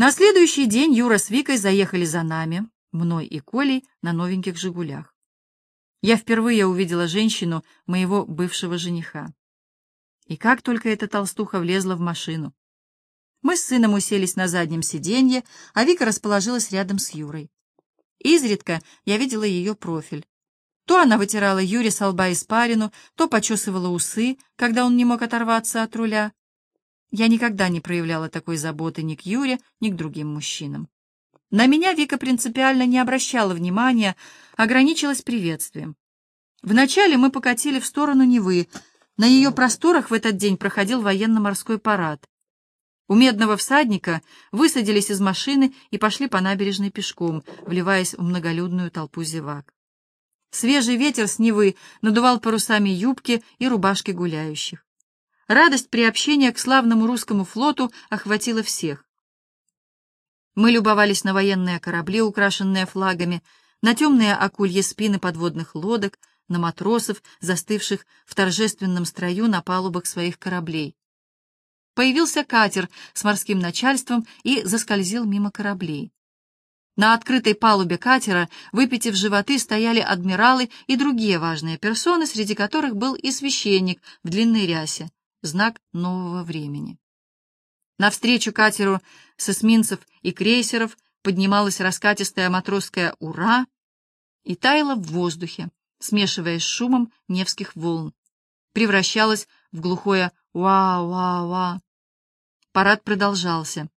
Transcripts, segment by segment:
На следующий день Юра с Викой заехали за нами, мной и Колей, на новеньких «Жигулях». Я впервые увидела женщину моего бывшего жениха. И как только эта толстуха влезла в машину. Мы с сыном уселись на заднем сиденье, а Вика расположилась рядом с Юрой. Изредка я видела ее профиль. То она вытирала Юре со лба испарину, то почесывала усы, когда он не мог оторваться от руля. Я никогда не проявляла такой заботы ни к Юре, ни к другим мужчинам. На меня Вика принципиально не обращала внимания, ограничилась приветствием. Вначале мы покатили в сторону Невы. На ее просторах в этот день проходил военно-морской парад. У медного всадника высадились из машины и пошли по набережной пешком, вливаясь в многолюдную толпу зевак. Свежий ветер с Невы надувал парусами юбки и рубашки гуляющих. Радость приобщения к славному русскому флоту охватила всех. Мы любовались на военные корабли, украшенные флагами, на темные акульи спины подводных лодок, на матросов, застывших в торжественном строю на палубах своих кораблей. Появился катер с морским начальством и заскользил мимо кораблей. На открытой палубе катера, выпитив животы, стояли адмиралы и другие важные персоны, среди которых был и священник в длинной рясе, знак нового времени. Навстречу катеру с эсминцев и крейсеров поднималась раскатистая матросская «Ура!» и таяла в воздухе, смешиваясь с шумом невских волн, превращалась в глухое «Уа-уа-уа». Парад продолжался.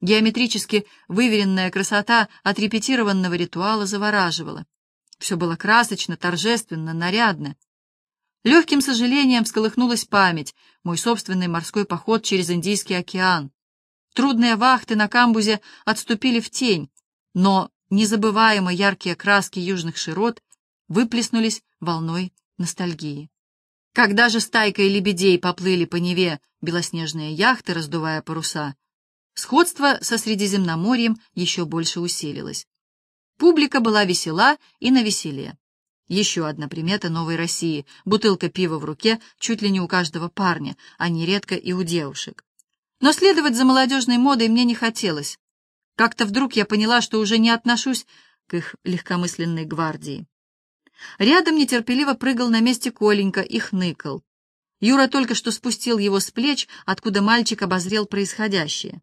Геометрически выверенная красота отрепетированного ритуала завораживала. Все было красочно, торжественно, нарядно. Легким сожалением всколыхнулась память, мой собственный морской поход через Индийский океан. Трудные вахты на камбузе отступили в тень, но незабываемо яркие краски южных широт выплеснулись волной ностальгии. Когда же стайкой лебедей поплыли по Неве белоснежные яхты, раздувая паруса, сходство со Средиземноморьем еще больше усилилось. Публика была весела и навеселе. Еще одна примета новой России — бутылка пива в руке чуть ли не у каждого парня, а нередко и у девушек. Но следовать за молодежной модой мне не хотелось. Как-то вдруг я поняла, что уже не отношусь к их легкомысленной гвардии. Рядом нетерпеливо прыгал на месте Коленька и хныкал. Юра только что спустил его с плеч, откуда мальчик обозрел происходящее.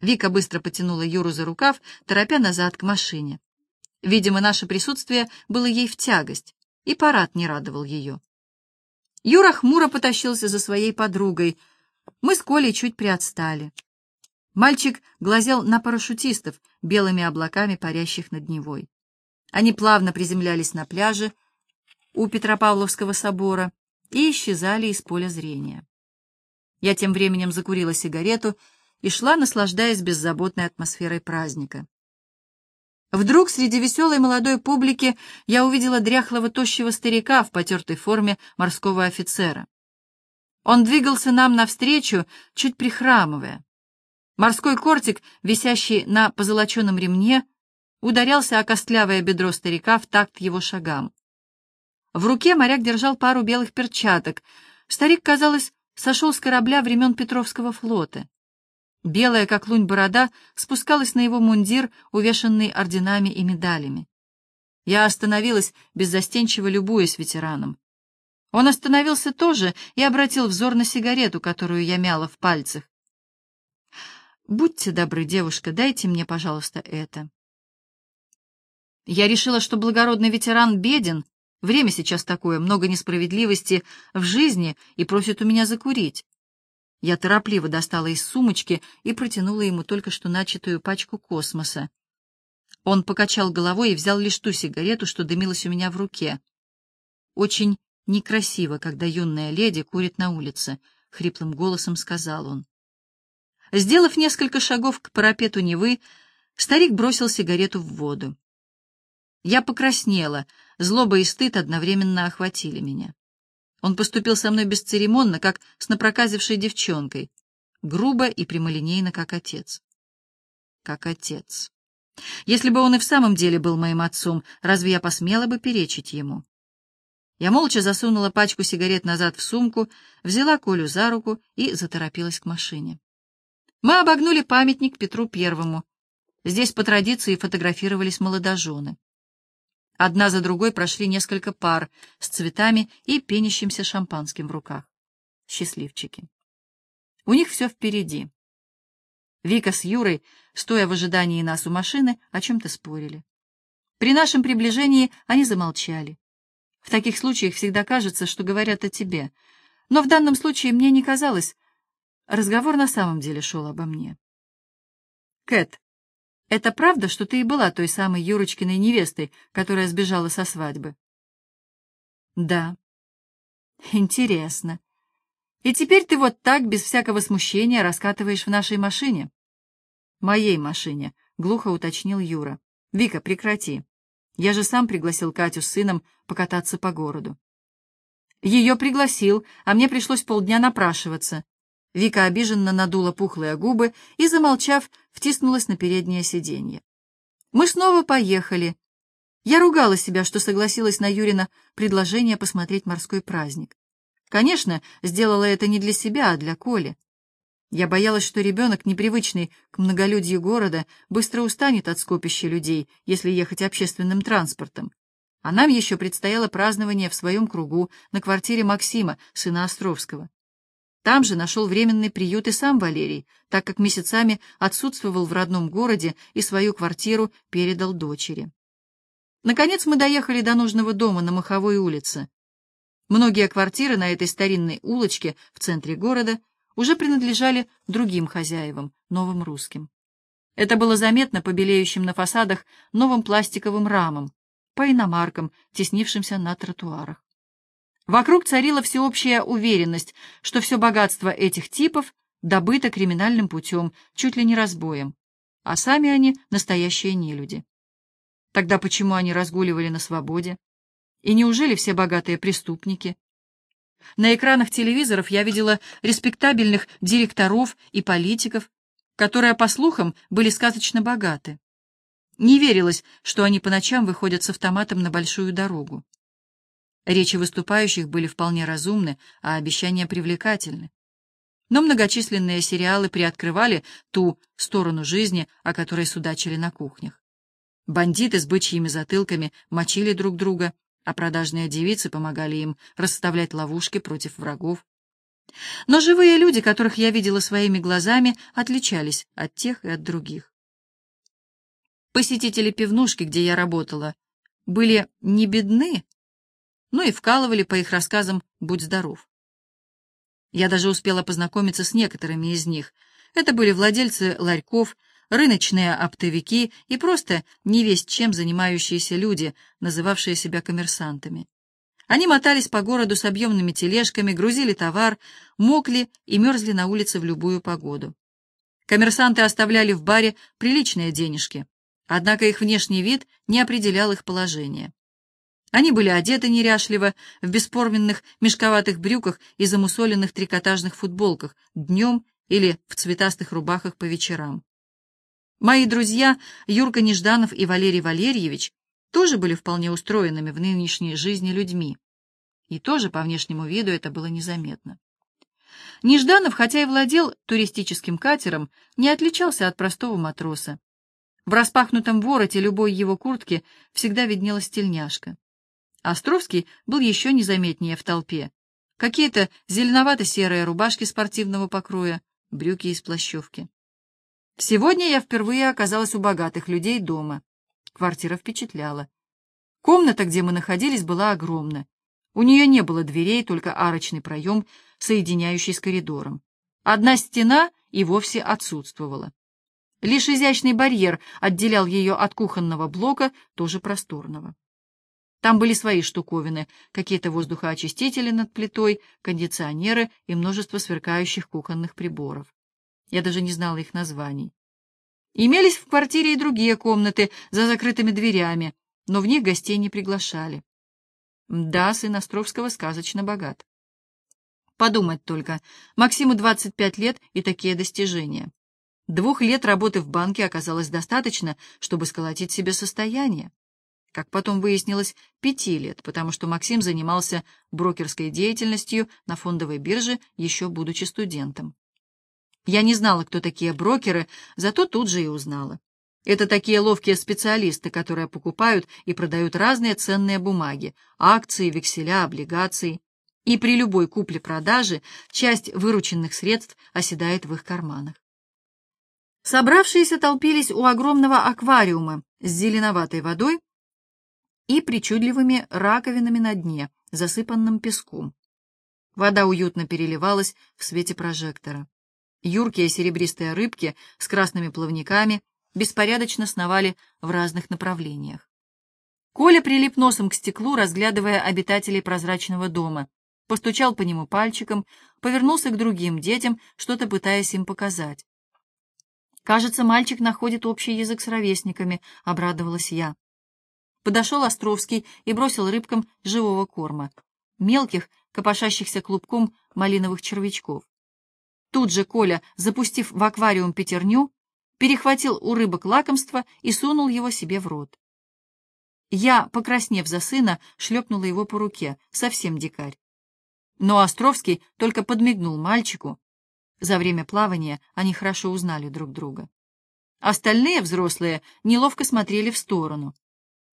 Вика быстро потянула Юру за рукав, торопя назад к машине. Видимо, наше присутствие было ей в тягость, и парад не радовал ее. Юра хмуро потащился за своей подругой. Мы с Колей чуть приотстали. Мальчик глазел на парашютистов, белыми облаками парящих над Невой. Они плавно приземлялись на пляже у Петропавловского собора и исчезали из поля зрения. Я тем временем закурила сигарету и шла, наслаждаясь беззаботной атмосферой праздника. Вдруг среди веселой молодой публики я увидела дряхлого тощего старика в потертой форме морского офицера. Он двигался нам навстречу, чуть прихрамывая. Морской кортик, висящий на позолоченном ремне, ударялся о костлявое бедро старика в такт его шагам. В руке моряк держал пару белых перчаток. Старик, казалось, сошел с корабля времен Петровского флота. Белая, как лунь, борода спускалась на его мундир, увешанный орденами и медалями. Я остановилась, беззастенчиво любуясь ветераном. Он остановился тоже и обратил взор на сигарету, которую я мяла в пальцах. «Будьте добры, девушка, дайте мне, пожалуйста, это». Я решила, что благородный ветеран беден, время сейчас такое, много несправедливости в жизни, и просит у меня закурить. Я торопливо достала из сумочки и протянула ему только что начатую пачку космоса. Он покачал головой и взял лишь ту сигарету, что дымилась у меня в руке. «Очень некрасиво, когда юная леди курит на улице», — хриплым голосом сказал он. Сделав несколько шагов к парапету Невы, старик бросил сигарету в воду. Я покраснела, злоба и стыд одновременно охватили меня. Он поступил со мной бесцеремонно, как с напроказившей девчонкой, грубо и прямолинейно, как отец. Как отец. Если бы он и в самом деле был моим отцом, разве я посмела бы перечить ему? Я молча засунула пачку сигарет назад в сумку, взяла Колю за руку и заторопилась к машине. Мы обогнули памятник Петру Первому. Здесь по традиции фотографировались молодожены. Одна за другой прошли несколько пар с цветами и пенящимся шампанским в руках. Счастливчики. У них все впереди. Вика с Юрой, стоя в ожидании нас у машины, о чем-то спорили. При нашем приближении они замолчали. В таких случаях всегда кажется, что говорят о тебе. Но в данном случае мне не казалось. Разговор на самом деле шел обо мне. Кэт, это правда, что ты и была той самой Юрочкиной невестой, которая сбежала со свадьбы? Да. Интересно. И теперь ты вот так, без всякого смущения, раскатываешь в нашей машине? Моей машине, глухо уточнил Юра. Вика, прекрати. Я же сам пригласил Катю с сыном покататься по городу. Ее пригласил, а мне пришлось полдня напрашиваться. Вика обиженно надула пухлые губы и, замолчав, втиснулась на переднее сиденье. Мы снова поехали. Я ругала себя, что согласилась на Юрина предложение посмотреть морской праздник. Конечно, сделала это не для себя, а для Коли. Я боялась, что ребенок, непривычный к многолюдью города, быстро устанет от скопища людей, если ехать общественным транспортом. А нам еще предстояло празднование в своем кругу на квартире Максима, сына Островского. Там же нашел временный приют и сам Валерий, так как месяцами отсутствовал в родном городе и свою квартиру передал дочери. Наконец мы доехали до нужного дома на Маховой улице. Многие квартиры на этой старинной улочке в центре города уже принадлежали другим хозяевам, новым русским. Это было заметно по белеющим на фасадах новым пластиковым рамам, по иномаркам, теснившимся на тротуарах. Вокруг царила всеобщая уверенность, что все богатство этих типов добыто криминальным путем, чуть ли не разбоем, а сами они настоящие нелюди. Тогда почему они разгуливали на свободе? И неужели все богатые преступники? На экранах телевизоров я видела респектабельных директоров и политиков, которые, по слухам, были сказочно богаты. Не верилось, что они по ночам выходят с автоматом на большую дорогу. Речи выступающих были вполне разумны, а обещания привлекательны. Но многочисленные сериалы приоткрывали ту сторону жизни, о которой судачили на кухнях. Бандиты с бычьими затылками мочили друг друга, а продажные девицы помогали им расставлять ловушки против врагов. Но живые люди, которых я видела своими глазами, отличались от тех и от других. Посетители пивнушки, где я работала, были не бедны, но и вкалывали, по их рассказам, «Будь здоров». Я даже успела познакомиться с некоторыми из них. Это были владельцы ларьков, рыночные оптовики и просто не весть чем занимающиеся люди, называвшие себя коммерсантами. Они мотались по городу с объемными тележками, грузили товар, мокли и мерзли на улице в любую погоду. Коммерсанты оставляли в баре приличные денежки, однако их внешний вид не определял их положение. Они были одеты неряшливо, в бесформенных мешковатых брюках и замусоленных трикотажных футболках днем или в цветастых рубахах по вечерам. Мои друзья Юрка Нежданов и Валерий Валерьевич тоже были вполне устроенными в нынешней жизни людьми. И тоже по внешнему виду это было незаметно. Нежданов, хотя и владел туристическим катером, не отличался от простого матроса. В распахнутом вороте любой его куртки всегда виднелась тельняшка. Островский был еще незаметнее в толпе. Какие-то зеленовато-серые рубашки спортивного покроя, брюки из плащевки. Сегодня я впервые оказалась у богатых людей дома. Квартира впечатляла. Комната, где мы находились, была огромна. У нее не было дверей, только арочный проем, соединяющий с коридором. Одна стена и вовсе отсутствовала. Лишь изящный барьер отделял ее от кухонного блока, тоже просторного. Там были свои штуковины, какие-то воздухоочистители над плитой, кондиционеры и множество сверкающих кухонных приборов. Я даже не знала их названий. Имелись в квартире и другие комнаты за закрытыми дверями, но в них гостей не приглашали. Да, сын Островского сказочно богат. Подумать только, Максиму 25 лет и такие достижения. Двух лет работы в банке оказалось достаточно, чтобы сколотить себе состояние. Как потом выяснилось, пяти лет, потому что Максим занимался брокерской деятельностью на фондовой бирже, еще будучи студентом. Я не знала, кто такие брокеры, зато тут же и узнала. Это такие ловкие специалисты, которые покупают и продают разные ценные бумаги, акции, векселя, облигации. И при любой купле-продаже часть вырученных средств оседает в их карманах. Собравшиеся толпились у огромного аквариума с зеленоватой водой и причудливыми раковинами на дне, засыпанным песком. Вода уютно переливалась в свете прожектора. Юркие серебристые рыбки с красными плавниками беспорядочно сновали в разных направлениях. Коля прилип носом к стеклу, разглядывая обитателей прозрачного дома, постучал по нему пальчиком, повернулся к другим детям, что-то пытаясь им показать. «Кажется, мальчик находит общий язык с ровесниками», — обрадовалась я. Подошел Островский и бросил рыбкам живого корма, мелких, копошащихся клубком малиновых червячков. Тут же Коля, запустив в аквариум пятерню, перехватил у рыбок лакомство и сунул его себе в рот. Я, покраснев за сына, шлепнула его по руке, совсем дикарь. Но Островский только подмигнул мальчику. За время плавания они хорошо узнали друг друга. Остальные взрослые неловко смотрели в сторону.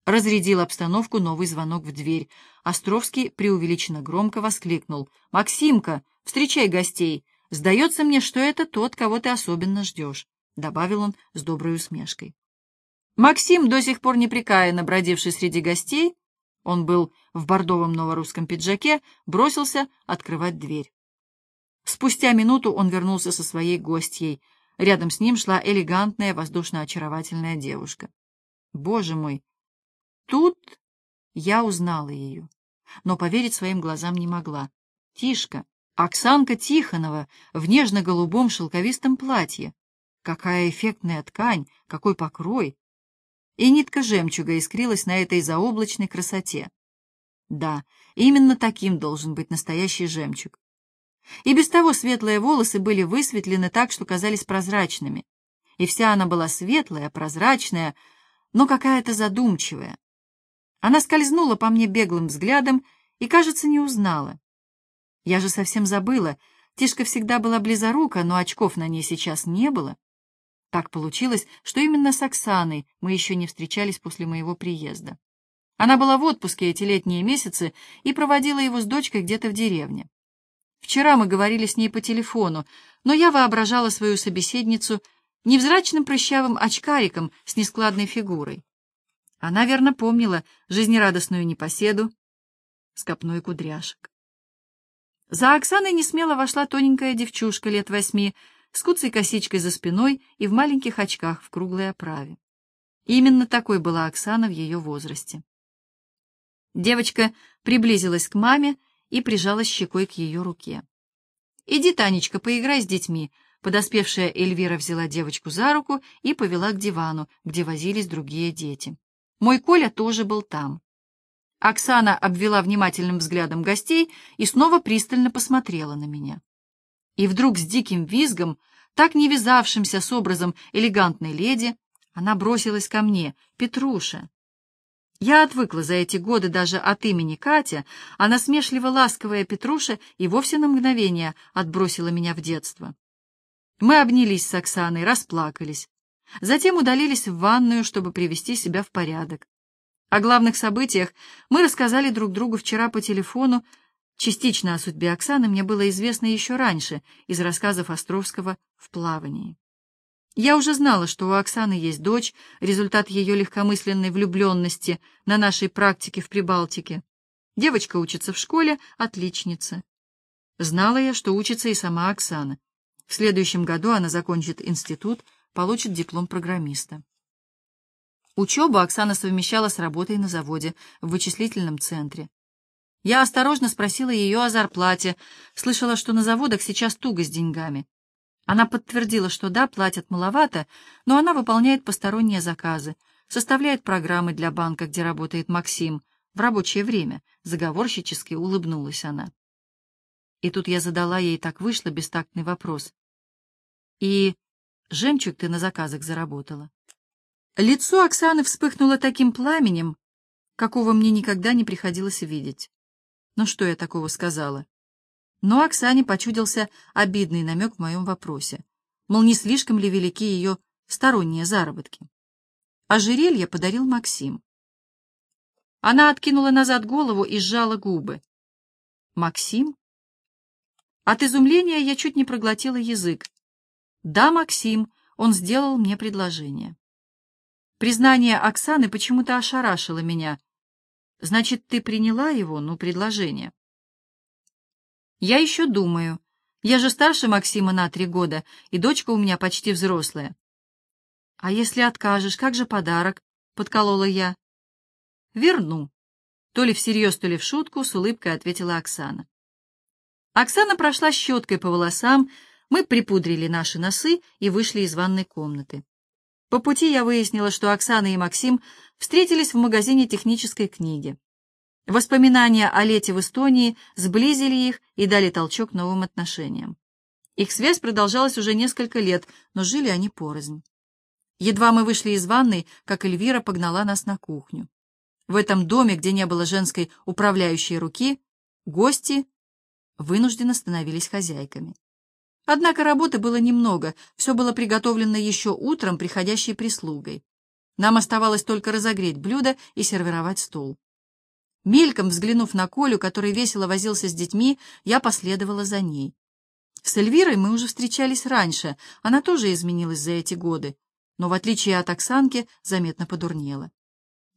Разрядил обстановку новый звонок в дверь. Островский преувеличенно громко воскликнул. «Максимка, встречай гостей! Сдается мне, что это тот, кого ты особенно ждешь», — добавил он с доброй усмешкой. Максим, до сих пор непрекаянно бродивший среди гостей, он был в бордовом новорусском пиджаке, бросился открывать дверь. Спустя минуту он вернулся со своей гостьей. Рядом с ним шла элегантная, воздушно-очаровательная девушка. Боже мой! Тут я узнала ее, но поверить своим глазам не могла. Тишка, Оксанка Тихонова в нежно-голубом шелковистом платье. Какая эффектная ткань, какой покрой! И нитка жемчуга искрилась на этой заоблачной красоте. Да, именно таким должен быть настоящий жемчуг. И без того светлые волосы были высветлены так, что казались прозрачными. И вся она была светлая, прозрачная, но какая-то задумчивая. Она скользнула по мне беглым взглядом и, кажется, не узнала. Я же совсем забыла. Тишка всегда была близорука, но очков на ней сейчас не было. Так получилось, что именно с Оксаной мы еще не встречались после моего приезда. Она была в отпуске эти летние месяцы и проводила его с дочкой где-то в деревне. Вчера мы говорили с ней по телефону, но я воображала свою собеседницу невзрачным прыщавым очкариком с нескладной фигурой. Она верно помнила жизнерадостную непоседу с копной кудряшек. За Оксаной несмело вошла тоненькая девчушка лет восьми, с куцей косичкой за спиной и в маленьких очках в круглой оправе. Именно такой была Оксана в ее возрасте. Девочка приблизилась к маме и прижалась щекой к ее руке. «Иди, Танечка, поиграй с детьми», Подоспевшая Эльвира взяла девочку за руку и повела к дивану, где возились другие дети. Мой Коля тоже был там. Оксана обвела внимательным взглядом гостей и снова пристально посмотрела на меня. И вдруг с диким визгом, так не вязавшимся с образом элегантной леди, она бросилась ко мне. «Петруша!» Я отвыкла за эти годы даже от имени Катя, а насмешливо-ласковая Петруша и вовсе на мгновение отбросила меня в детство. Мы обнялись с Оксаной, расплакались. Затем удалились в ванную, чтобы привести себя в порядок. О главных событиях мы рассказали друг другу вчера по телефону. Частично о судьбе Оксаны мне было известно еще раньше, из рассказов Островского «В плавании». Я уже знала, что у Оксаны есть дочь, результат ее легкомысленной влюбленности на нашей практике в Прибалтике. Девочка учится в школе, отличница. Знала я, что учится и сама Оксана. В следующем году она закончит институт, получит диплом программиста. Учебу Оксана совмещала с работой на заводе в вычислительном центре. Я осторожно спросила ее о зарплате, слышала, что на заводах сейчас туго с деньгами. Она подтвердила, что да, платят маловато, но она выполняет посторонние заказы, составляет программы для банка, где работает Максим, в рабочее время, заговорщически улыбнулась она. И тут я задала ей так вышло бестактный вопрос. «И жемчуг ты на заказах заработала?» Лицо Оксаны вспыхнуло таким пламенем, какого мне никогда не приходилось видеть. Ну что я такого сказала? Но Оксане почудился обидный намек в моем вопросе. мол, не слишком ли велики ее сторонние заработки. Ожерелье подарил Максим. Она откинула назад голову и сжала губы. «Максим?» От изумления я чуть не проглотила язык. «Да, Максим, он сделал мне предложение». Признание Оксаны почему-то ошарашило меня. «Значит, ты приняла его, ну, предложение?» «Я еще думаю. Я же старше Максима на три года, и дочка у меня почти взрослая». «А если откажешь, как же подарок?» — подколола я. «Верну». То ли всерьез, то ли в шутку, с улыбкой ответила Оксана. Оксана прошла щеткой по волосам, мы припудрили наши носы и вышли из ванной комнаты. По пути я выяснила, что Оксана и Максим встретились в магазине технической книги. Воспоминания о лете в Эстонии сблизили их и дали толчок новым отношениям. Их связь продолжалась уже несколько лет, но жили они порознь. Едва мы вышли из ванной, как Эльвира погнала нас на кухню. В этом доме, где не было женской управляющей руки, гости вынужденно становились хозяйками. Однако работы было немного, все было приготовлено еще утром приходящей прислугой. Нам оставалось только разогреть блюдо и сервировать стол. Мельком взглянув на Колю, который весело возился с детьми, я последовала за ней. С Эльвирой мы уже встречались раньше, она тоже изменилась за эти годы, но, в отличие от Оксанки, заметно подурнела.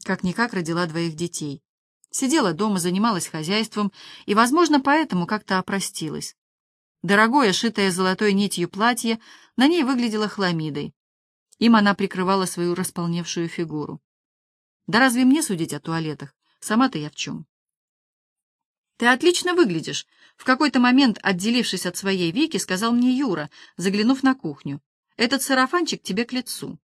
Как-никак родила двоих детей. Сидела дома, занималась хозяйством и, возможно, поэтому как-то опростилась. Дорогое, шитое золотой нитью платье на ней выглядело хламидой. Им она прикрывала свою располневшую фигуру. Да разве мне судить о туалетах? Сама-то я в чем? Ты отлично выглядишь. В какой-то момент, отделившись от своей Вики, сказал мне Юра, заглянув на кухню. Этот сарафанчик тебе к лицу.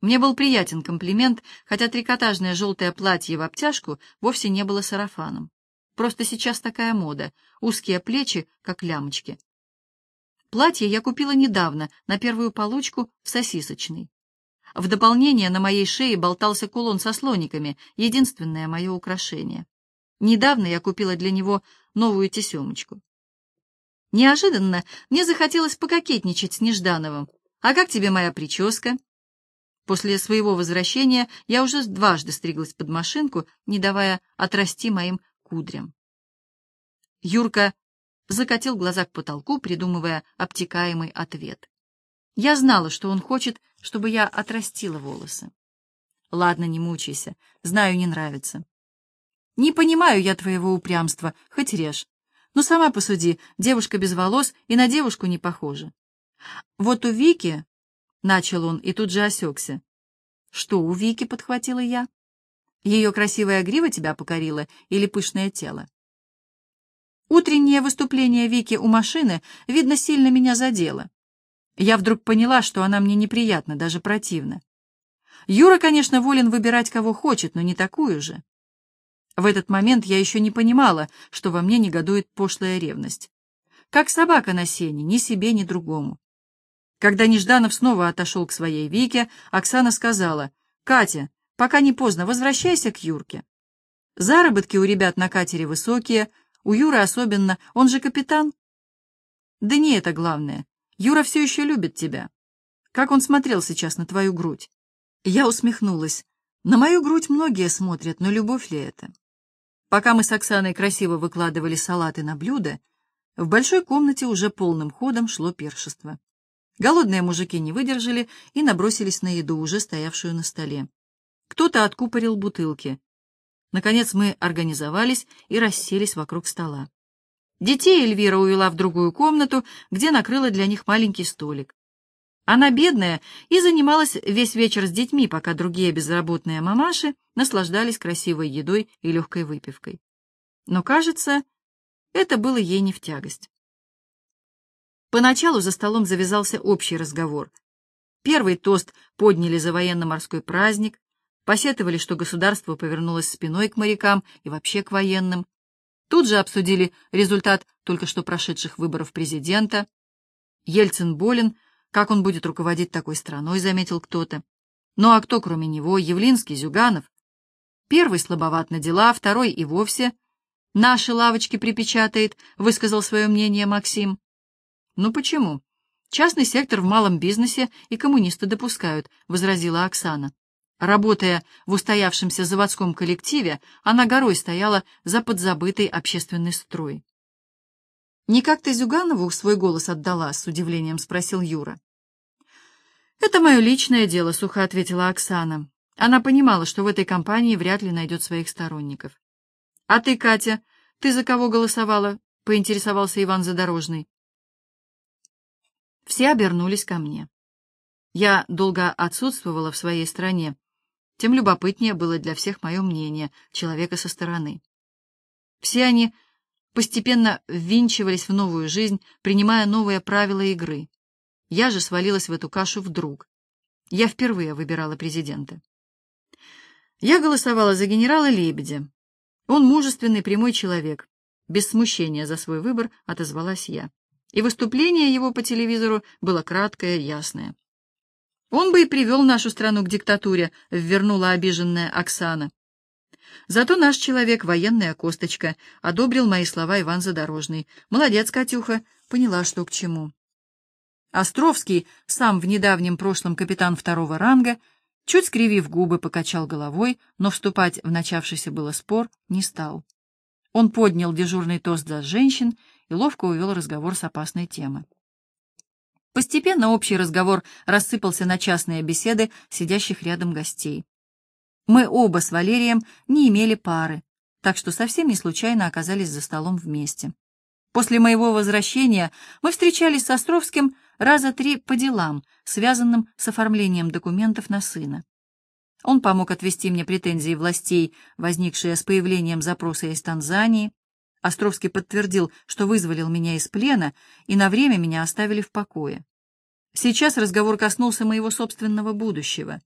Мне был приятен комплимент, хотя трикотажное желтое платье в обтяжку вовсе не было сарафаном. Просто сейчас такая мода. Узкие плечи, как лямочки. Платье я купила недавно, на первую получку в сосисочной. В дополнение на моей шее болтался кулон со слониками, единственное мое украшение. Недавно я купила для него новую тесемочку. Неожиданно мне захотелось пококетничать с Неждановым. «А как тебе моя прическа?» После своего возвращения я уже дважды стриглась под машинку, не давая отрасти моим кудрям. Юрка закатил глаза к потолку, придумывая обтекаемый ответ. Я знала, что он хочет, чтобы я отрастила волосы. Ладно, не мучайся, знаю, не нравится. Не понимаю я твоего упрямства, хоть режь. Но сама посуди, девушка без волос и на девушку не похожа. Вот у Вики, — начал он и тут же осекся. Что у Вики, — подхватила я. Ее красивая грива тебя покорила или пышное тело? Утреннее выступление Вики у машины, видно, сильно меня задело. Я вдруг поняла, что она мне неприятна, даже противна. Юра, конечно, волен выбирать, кого хочет, но не такую же. В этот момент я еще не понимала, что во мне негодует пошлая ревность. Как собака на сене, ни себе, ни другому. Когда Нежданов снова отошел к своей Вике, Оксана сказала, «Катя, Пока не поздно, возвращайся к Юрке. Заработки у ребят на катере высокие, у Юры особенно, он же капитан. Да не это главное. Юра все еще любит тебя. Как он смотрел сейчас на твою грудь? Я усмехнулась. На мою грудь многие смотрят, но любовь ли это? Пока мы с Оксаной красиво выкладывали салаты на блюдо, в большой комнате уже полным ходом шло першество. Голодные мужики не выдержали и набросились на еду, уже стоявшую на столе. Кто-то откупорил бутылки. Наконец мы организовались и расселись вокруг стола. Детей Эльвира увела в другую комнату, где накрыла для них маленький столик. Она бедная и занималась весь вечер с детьми, пока другие безработные мамаши наслаждались красивой едой и легкой выпивкой. Но, кажется, это было ей не в тягость. Поначалу за столом завязался общий разговор. Первый тост подняли за военно-морской праздник, посетовали, что государство повернулось спиной к морякам и вообще к военным. Тут же обсудили результат только что прошедших выборов президента. Ельцин болен, как он будет руководить такой страной, заметил кто-то. Ну а кто, кроме него, Явлинский, Зюганов? Первый слабоват на дела, второй и вовсе. Наши лавочки припечатает, высказал свое мнение Максим. Ну почему? Частный сектор в малом бизнесе и коммунисты допускают, — возразила Оксана. Работая в устоявшемся заводском коллективе, она горой стояла за подзабытый общественный строй. «Не как ты Зюганову свой голос отдала?» — с удивлением спросил Юра. «Это мое личное дело», — сухо ответила Оксана. Она понимала, что в этой компании вряд ли найдет своих сторонников. «А ты, Катя, ты за кого голосовала?» — поинтересовался Иван Задорожный. Все обернулись ко мне. Я долго отсутствовала в своей стране, тем любопытнее было для всех мое мнение, человека со стороны. Все они постепенно ввинчивались в новую жизнь, принимая новые правила игры. Я же свалилась в эту кашу вдруг. Я впервые выбирала президента. Я голосовала за генерала Лебедя. Он мужественный, прямой человек. Без смущения за свой выбор отозвалась я. И выступление его по телевизору было краткое, ясное. Он бы и привел нашу страну к диктатуре, — ввернула обиженная Оксана. Зато наш человек, военная косточка, одобрил мои слова Иван Задорожный. Молодец, Катюха, поняла, что к чему. Островский, сам в недавнем прошлом капитан второго ранга, чуть скривив губы, покачал головой, но вступать в начавшийся было спор не стал. Он поднял дежурный тост за женщин и ловко увел разговор с опасной темы. Постепенно общий разговор рассыпался на частные беседы сидящих рядом гостей. Мы оба с Валерием не имели пары, так что совсем не случайно оказались за столом вместе. После моего возвращения мы встречались с Островским раза три по делам, связанным с оформлением документов на сына. Он помог отвести мне претензии властей, возникшие с появлением запроса из Танзании, Островский подтвердил, что вызволил меня из плена и на время меня оставили в покое. Сейчас разговор коснулся моего собственного будущего.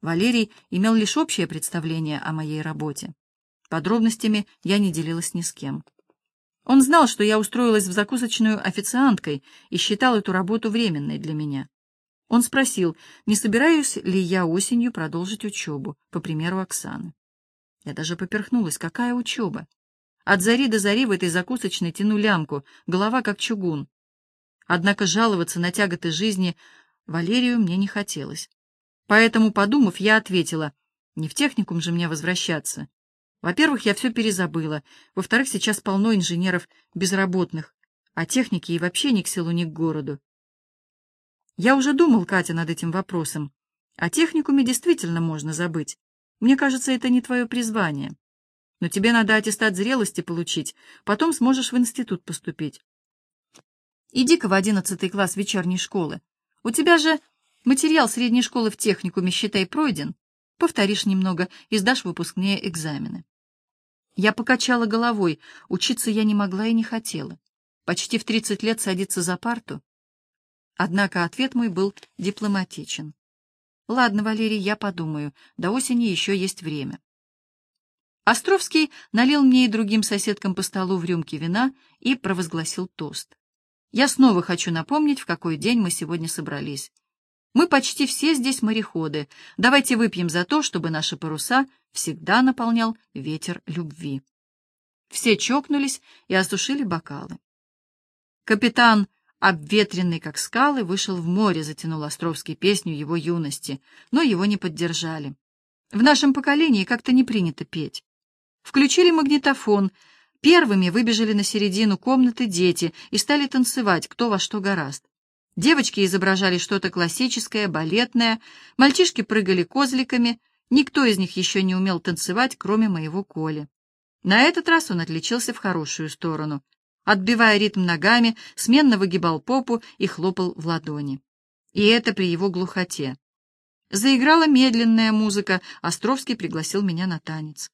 Валерий имел лишь общее представление о моей работе. Подробностями я не делилась ни с кем. Он знал, что я устроилась в закусочную официанткой и считал эту работу временной для меня. Он спросил, не собираюсь ли я осенью продолжить учебу, по примеру Оксаны. Я даже поперхнулась, какая учеба? От зари до зари в этой закусочной тяну лямку, голова как чугун. Однако жаловаться на тяготы жизни Валерию мне не хотелось. Поэтому, подумав, я ответила, не в техникум же мне возвращаться. Во-первых, я все перезабыла. Во-вторых, сейчас полно инженеров безработных, а техники и вообще ни к селу, ни к городу. Я уже думал, Катя, над этим вопросом. О техникуме действительно можно забыть. Мне кажется, это не твое призвание. Но тебе надо аттестат зрелости получить, потом сможешь в институт поступить. Иди-ка в одиннадцатый класс вечерней школы. У тебя же материал средней школы в техникуме, считай, пройден. Повторишь немного и сдашь выпускные экзамены. Я покачала головой. Учиться я не могла и не хотела. Почти в тридцать лет садиться за парту. Однако ответ мой был дипломатичен. Ладно, Валерий, я подумаю. До осени еще есть время. Островский налил мне и другим соседкам по столу в рюмки вина и провозгласил тост. Я снова хочу напомнить, в какой день мы сегодня собрались. Мы почти все здесь мореходы. Давайте выпьем за то, чтобы наши паруса всегда наполнял ветер любви. Все чокнулись и осушили бокалы. Капитан, обветренный как скалы, вышел в море, затянул Островский песню его юности, но его не поддержали. В нашем поколении как-то не принято петь. Включили магнитофон. Первыми выбежали на середину комнаты дети и стали танцевать, кто во что гораст. Девочки изображали что-то классическое, балетное, мальчишки прыгали козликами, никто из них еще не умел танцевать, кроме моего Коли. На этот раз он отличился в хорошую сторону. Отбивая ритм ногами, сменно выгибал попу и хлопал в ладони. И это при его глухоте. Заиграла медленная музыка, Островский пригласил меня на танец.